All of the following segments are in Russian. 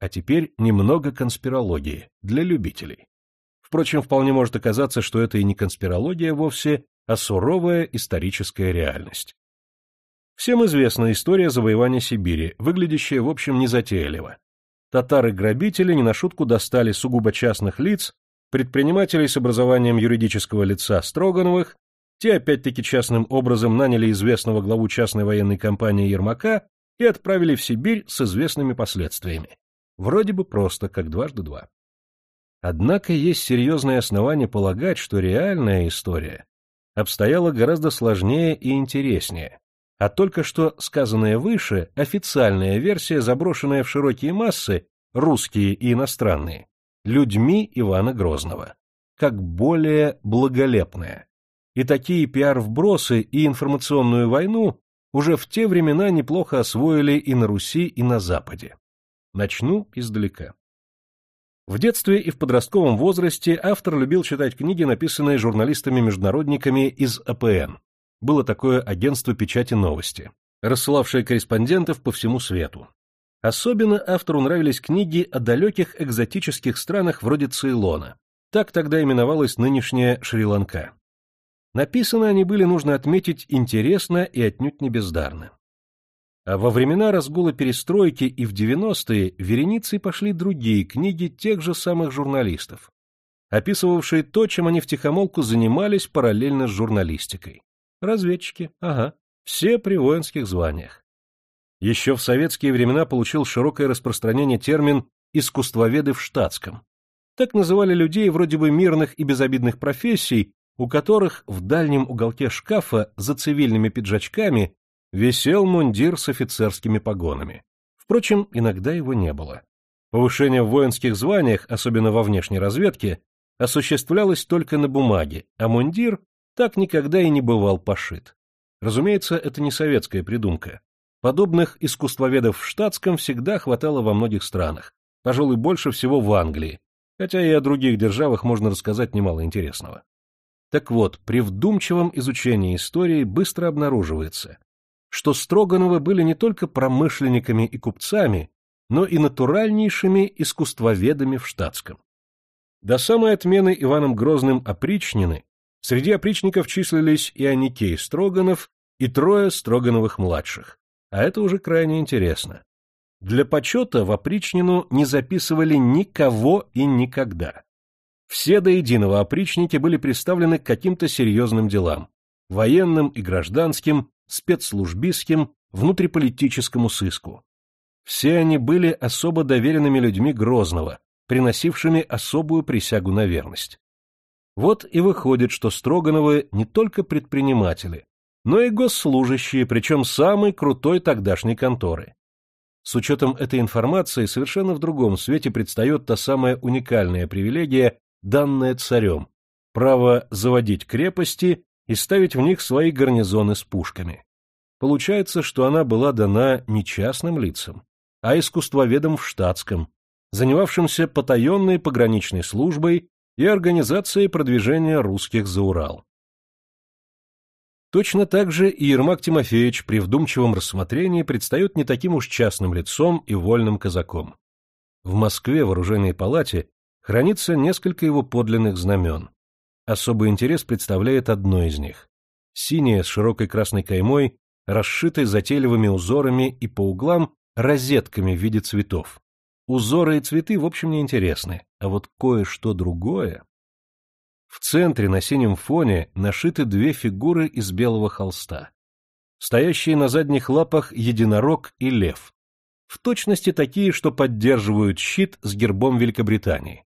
А теперь немного конспирологии для любителей. Впрочем, вполне может оказаться, что это и не конспирология вовсе, а суровая историческая реальность. Всем известна история завоевания Сибири, выглядящая, в общем, незатейливо. Татары-грабители не на шутку достали сугубо частных лиц, предпринимателей с образованием юридического лица Строгановых, те опять-таки частным образом наняли известного главу частной военной компании Ермака и отправили в Сибирь с известными последствиями. Вроде бы просто, как дважды два. Однако есть серьезные основания полагать, что реальная история обстояла гораздо сложнее и интереснее, а только что сказанная выше, официальная версия, заброшенная в широкие массы, русские и иностранные, людьми Ивана Грозного, как более благолепная. И такие пиар-вбросы и информационную войну уже в те времена неплохо освоили и на Руси, и на Западе. Начну издалека. В детстве и в подростковом возрасте автор любил читать книги, написанные журналистами-международниками из АПН. Было такое агентство печати новости, рассылавшее корреспондентов по всему свету. Особенно автору нравились книги о далеких экзотических странах вроде Цейлона. Так тогда именовалась нынешняя Шри-Ланка. Написаны они были, нужно отметить, интересно и отнюдь не бездарно. А во времена разгула перестройки и в 90-е вереницей пошли другие книги тех же самых журналистов, описывавшие то, чем они втихомолку занимались параллельно с журналистикой. Разведчики, ага, все при воинских званиях. Еще в советские времена получил широкое распространение термин «искусствоведы в штатском». Так называли людей вроде бы мирных и безобидных профессий, у которых в дальнем уголке шкафа за цивильными пиджачками висел мундир с офицерскими погонами. Впрочем, иногда его не было. Повышение в воинских званиях, особенно во внешней разведке, осуществлялось только на бумаге, а мундир так никогда и не бывал пошит. Разумеется, это не советская придумка. Подобных искусствоведов в штатском всегда хватало во многих странах, пожалуй, больше всего в Англии, хотя и о других державах можно рассказать немало интересного. Так вот, при вдумчивом изучении истории быстро обнаруживается, что Строгановы были не только промышленниками и купцами, но и натуральнейшими искусствоведами в штатском. До самой отмены Иваном Грозным опричнины среди опричников числились и Аникей Строганов, и трое Строгановых-младших, а это уже крайне интересно. Для почета в опричнину не записывали никого и никогда. Все до единого опричники были представлены к каким-то серьезным делам, военным и гражданским, спецслужбистским, внутриполитическому сыску. Все они были особо доверенными людьми Грозного, приносившими особую присягу на верность. Вот и выходит, что Строгановы не только предприниматели, но и госслужащие, причем самой крутой тогдашней конторы. С учетом этой информации совершенно в другом свете предстает та самая уникальная привилегия, данная царем, право заводить крепости и ставить в них свои гарнизоны с пушками. Получается, что она была дана не частным лицам, а искусствоведам в штатском, занимавшимся потаенной пограничной службой и организацией продвижения русских за Урал. Точно так же и Ермак Тимофеевич при вдумчивом рассмотрении предстает не таким уж частным лицом и вольным казаком. В Москве в оружейной палате хранится несколько его подлинных знамен. Особый интерес представляет одно из них. Синее с широкой красной каймой, расшитой затейливыми узорами и по углам розетками в виде цветов. Узоры и цветы, в общем, не интересны, а вот кое-что другое. В центре на синем фоне нашиты две фигуры из белого холста. Стоящие на задних лапах единорог и лев. В точности такие, что поддерживают щит с гербом Великобритании.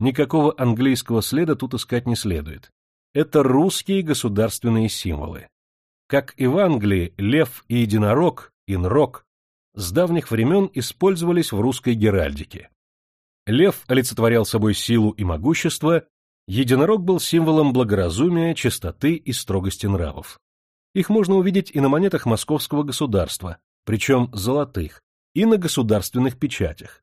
Никакого английского следа тут искать не следует. Это русские государственные символы. Как и в Англии, лев и единорог, инрог, с давних времен использовались в русской геральдике. Лев олицетворял собой силу и могущество, единорог был символом благоразумия, чистоты и строгости нравов. Их можно увидеть и на монетах московского государства, причем золотых, и на государственных печатях.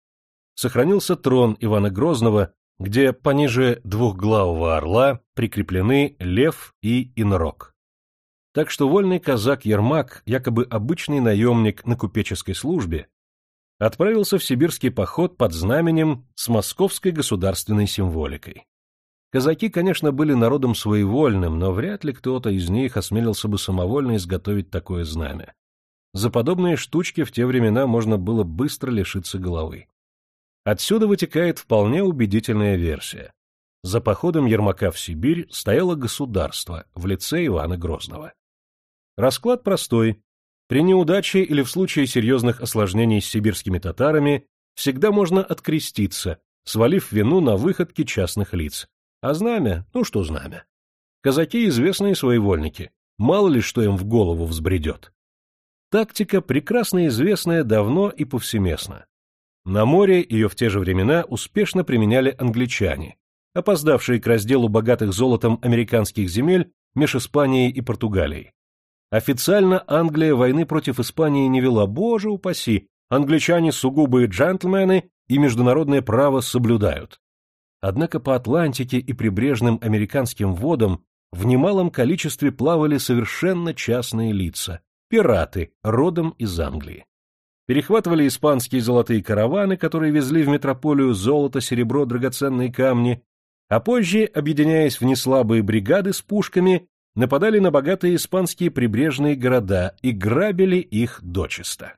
Сохранился трон Ивана Грозного где пониже двухглавого орла прикреплены лев и инрог. Так что вольный казак Ермак, якобы обычный наемник на купеческой службе, отправился в сибирский поход под знаменем с московской государственной символикой. Казаки, конечно, были народом своевольным, но вряд ли кто-то из них осмелился бы самовольно изготовить такое знамя. За подобные штучки в те времена можно было быстро лишиться головы. Отсюда вытекает вполне убедительная версия. За походом Ермака в Сибирь стояло государство в лице Ивана Грозного. Расклад простой. При неудаче или в случае серьезных осложнений с сибирскими татарами всегда можно откреститься, свалив вину на выходки частных лиц. А знамя? Ну что знамя? Казаки — известные своевольники. Мало ли что им в голову взбредет. Тактика, прекрасно известная давно и повсеместно. На море ее в те же времена успешно применяли англичане, опоздавшие к разделу богатых золотом американских земель меж Испанией и Португалией. Официально Англия войны против Испании не вела, боже упаси, англичане сугубые джентльмены и международное право соблюдают. Однако по Атлантике и прибрежным американским водам в немалом количестве плавали совершенно частные лица, пираты, родом из Англии. Перехватывали испанские золотые караваны, которые везли в метрополию золото, серебро, драгоценные камни, а позже, объединяясь в неслабые бригады с пушками, нападали на богатые испанские прибрежные города и грабили их дочисто.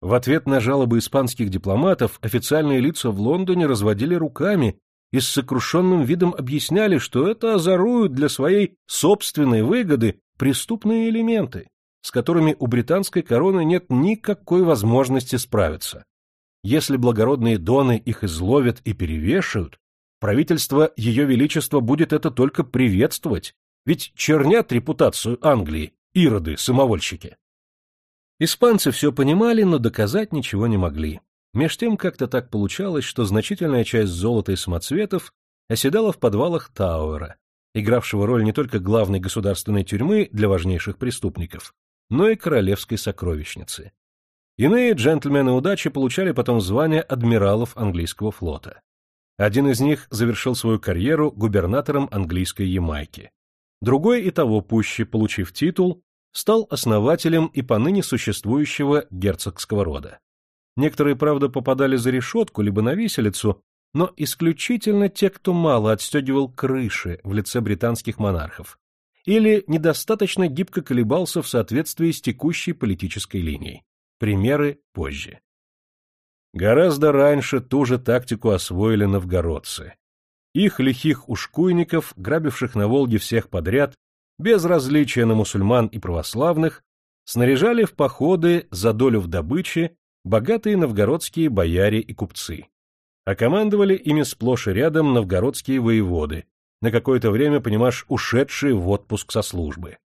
В ответ на жалобы испанских дипломатов официальные лица в Лондоне разводили руками и с сокрушенным видом объясняли, что это озоруют для своей собственной выгоды преступные элементы, с которыми у британской короны нет никакой возможности справиться. Если благородные доны их изловят и перевешают, правительство Ее Величества будет это только приветствовать ведь чернят репутацию Англии, ироды-самовольщики. Испанцы все понимали, но доказать ничего не могли. Меж тем как-то так получалось, что значительная часть золота и самоцветов оседала в подвалах Тауэра, игравшего роль не только главной государственной тюрьмы для важнейших преступников, но и королевской сокровищницы. Иные джентльмены удачи получали потом звание адмиралов английского флота. Один из них завершил свою карьеру губернатором английской Ямайки. Другой и того пуще, получив титул, стал основателем и поныне существующего герцогского рода. Некоторые, правда, попадали за решетку либо на виселицу, но исключительно те, кто мало отстегивал крыши в лице британских монархов или недостаточно гибко колебался в соответствии с текущей политической линией. Примеры позже. Гораздо раньше ту же тактику освоили новгородцы. Их лихих ушкуйников, грабивших на Волге всех подряд, без различия на мусульман и православных, снаряжали в походы за долю в добыче богатые новгородские бояре и купцы. А командовали ими сплошь и рядом новгородские воеводы, на какое-то время, понимаешь, ушедшие в отпуск со службы.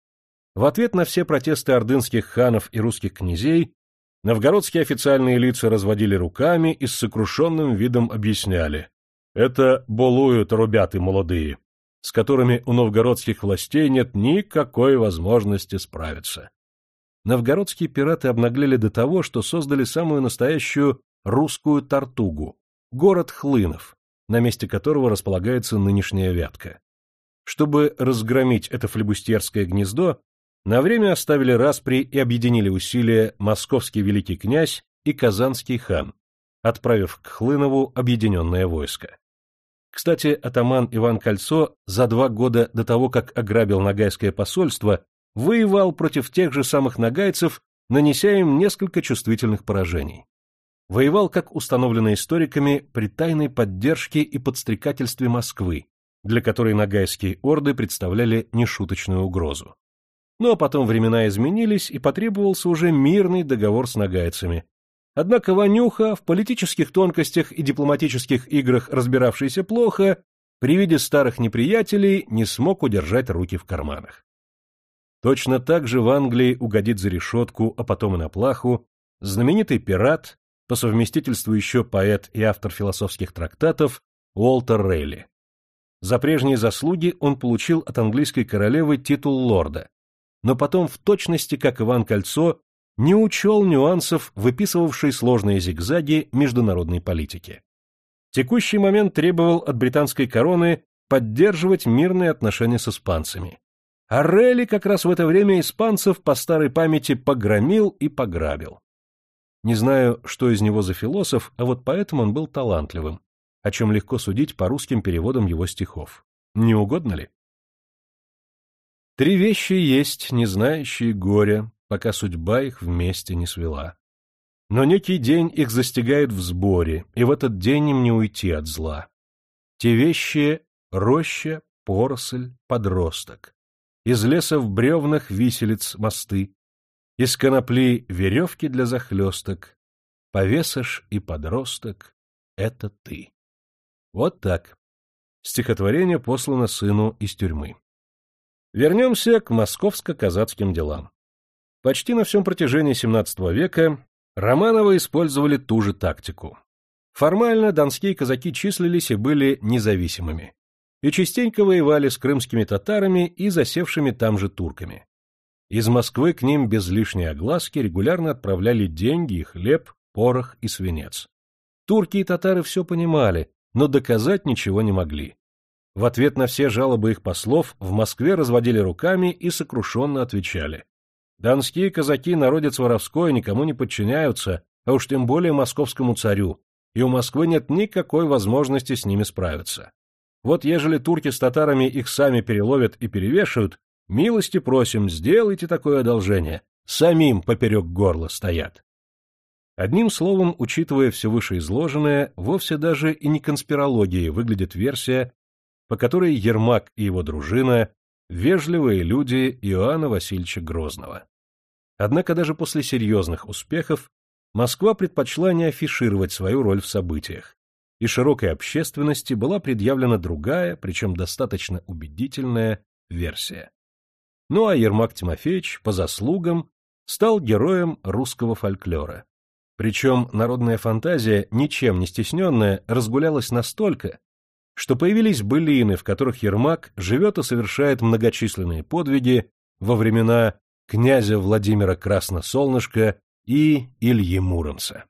В ответ на все протесты ордынских ханов и русских князей новгородские официальные лица разводили руками и с сокрушенным видом объясняли это болуют рубяты молодые, с которыми у новгородских властей нет никакой возможности справиться. Новгородские пираты обнаглели до того, что создали самую настоящую русскую Тартугу, город Хлынов, на месте которого располагается нынешняя Вятка. Чтобы разгромить это флебустьерское гнездо, на время оставили распри и объединили усилия московский великий князь и казанский хан, отправив к Хлынову объединенное войско. Кстати, атаман Иван Кольцо за два года до того, как ограбил Ногайское посольство, воевал против тех же самых нагайцев, нанеся им несколько чувствительных поражений. Воевал, как установлено историками, при тайной поддержке и подстрекательстве Москвы, для которой нагайские орды представляли нешуточную угрозу. Ну а потом времена изменились, и потребовался уже мирный договор с нагайцами, Однако Ванюха, в политических тонкостях и дипломатических играх разбиравшийся плохо, при виде старых неприятелей не смог удержать руки в карманах. Точно так же в Англии угодит за решетку, а потом и на плаху, знаменитый пират, по совместительству еще поэт и автор философских трактатов Уолтер Рейли. За прежние заслуги он получил от английской королевы титул лорда, но потом в точности, как Иван Кольцо, не учел нюансов, выписывавшей сложные зигзаги международной политики. Текущий момент требовал от британской короны поддерживать мирные отношения с испанцами. А Релли как раз в это время испанцев по старой памяти погромил и пограбил. Не знаю, что из него за философ, а вот поэтому он был талантливым, о чем легко судить по русским переводам его стихов. Не угодно ли? Три вещи есть, не знающие горя, пока судьба их вместе не свела. Но некий день их застигает в сборе, и в этот день им не уйти от зла. Те вещи — роща, поросль, подросток. Из леса в бревнах виселиц мосты, из конопли веревки для захлесток, повесыш и подросток — это ты. Вот так. Стихотворение послано сыну из тюрьмы. Вернемся к московско-казацким делам. Почти на всем протяжении XVII века Романовы использовали ту же тактику. Формально донские казаки числились и были независимыми, и частенько воевали с крымскими татарами и засевшими там же турками. Из Москвы к ним без лишней огласки регулярно отправляли деньги и хлеб, порох и свинец. Турки и татары все понимали, но доказать ничего не могли. В ответ на все жалобы их послов в Москве разводили руками и сокрушенно отвечали. Донские казаки народец воровской никому не подчиняются, а уж тем более московскому царю, и у Москвы нет никакой возможности с ними справиться. Вот ежели турки с татарами их сами переловят и перевешают, Милости просим, сделайте такое одолжение. Самим поперек горла стоят. Одним словом, учитывая все вышеизложенное, вовсе даже и не конспирологией выглядит версия, по которой Ермак и его дружина — вежливые люди Иоанна Васильевича Грозного. Однако даже после серьезных успехов Москва предпочла не афишировать свою роль в событиях, и широкой общественности была предъявлена другая, причем достаточно убедительная, версия. Ну а Ермак Тимофеевич, по заслугам, стал героем русского фольклора. Причем народная фантазия, ничем не стесненная, разгулялась настолько, что появились былины, в которых Ермак живет и совершает многочисленные подвиги во времена князя Владимира Красносолнышка и Ильи Муромца.